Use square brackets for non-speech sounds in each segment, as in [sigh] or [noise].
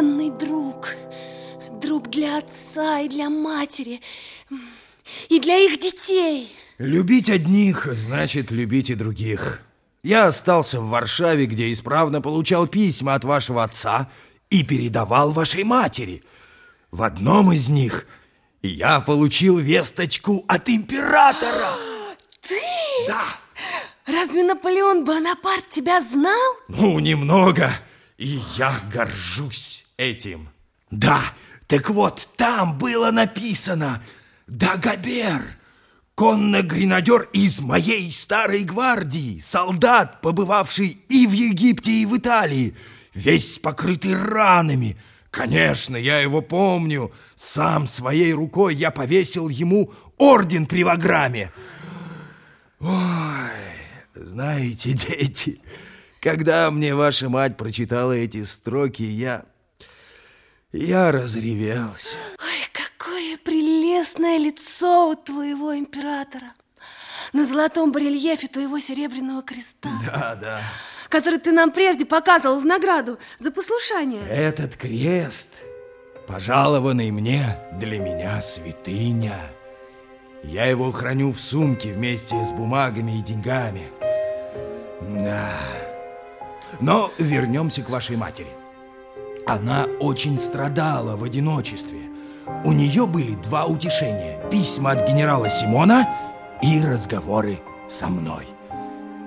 ценный друг. Друг для отца и для матери, и для их детей. Любить одних значит любить и других. Я остался в Варшаве, где исправно получал письма от вашего отца и передавал вашей матери. В одном из них я получил весточку от императора. [gasps] Ты? Да. Разве Наполеон Бонапарт тебя знал? Ну, немного. И я горжусь этим. Да, так вот, там было написано «Дагобер». Конно-гренадер из моей старой гвардии, солдат, побывавший и в Египте, и в Италии, весь покрытый ранами. Конечно, я его помню. Сам своей рукой я повесил ему орден при Ваграме. Ой, знаете, [laughs] дети, когда мне ваша мать прочитала эти строки, я... я разревелся. Ой, какое прелестное лицо у твоего императора. На золотом барельефе твоего серебряного креста. Да, да. Который ты нам прежде показывал в награду за послушание. Этот крест, пожалованный мне, для меня святыня. Я его храню в сумке вместе с бумагами и деньгами. Да. Но вернемся к вашей матери. Она очень страдала в одиночестве. У нее были два утешения. Письма от генерала Симона и разговоры со мной.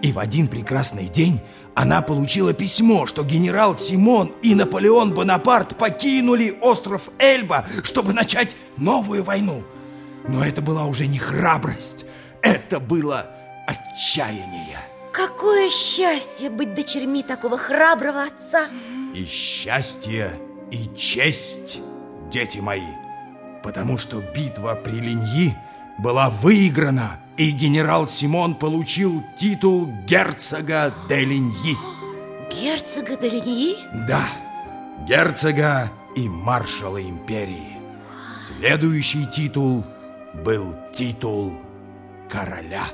И в один прекрасный день она получила письмо, что генерал Симон и Наполеон Бонапарт покинули остров Эльба, чтобы начать новую войну. Но это была уже не храбрость, это было отчаяние. Какое счастье быть дочерьми такого храброго отца. И счастье, и честь, дети мои, потому что битва при Линьи была выиграна, и генерал Симон получил титул герцога де Линьи. Герцога де Линьи? Да, герцога и маршала империи. Следующий титул был титул короля.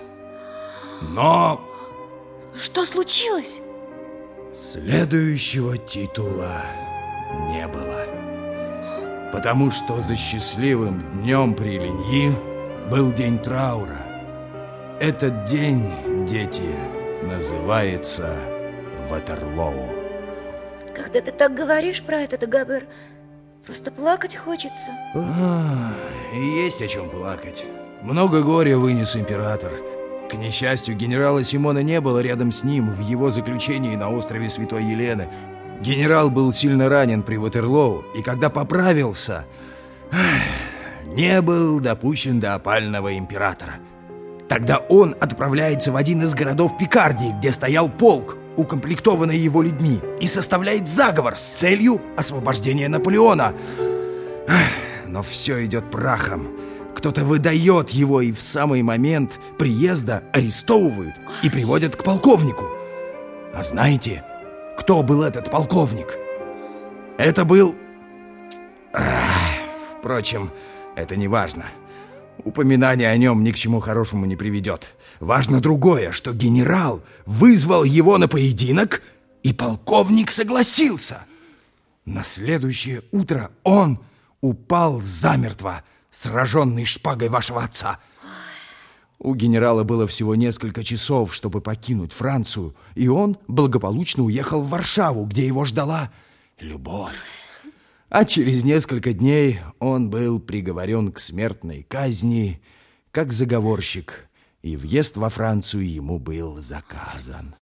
Но... Что случилось? Следующего титула не было. Потому что за счастливым днем при Линьи был день траура. Этот день, дети, называется Ватерлоу. Когда ты так говоришь про это, Дагобер, просто плакать хочется. А, есть о чем плакать. Много горя вынес император. К несчастью, генерала Симона не было рядом с ним в его заключении на острове Святой Елены. Генерал был сильно ранен при Ватерлоу, и когда поправился, не был допущен до опального императора. Тогда он отправляется в один из городов Пикардии, где стоял полк, укомплектованный его людьми, и составляет заговор с целью освобождения Наполеона. Но все идет прахом. Кто-то выдает его, и в самый момент приезда арестовывают и приводят к полковнику. А знаете, кто был этот полковник? Это был... Ах, впрочем, это не важно. Упоминание о нем ни к чему хорошему не приведет. Важно другое, что генерал вызвал его на поединок, и полковник согласился. На следующее утро он упал замертво, сраженный шпагой вашего отца. У генерала было всего несколько часов, чтобы покинуть Францию, и он благополучно уехал в Варшаву, где его ждала любовь. А через несколько дней он был приговорен к смертной казни, как заговорщик, и въезд во Францию ему был заказан.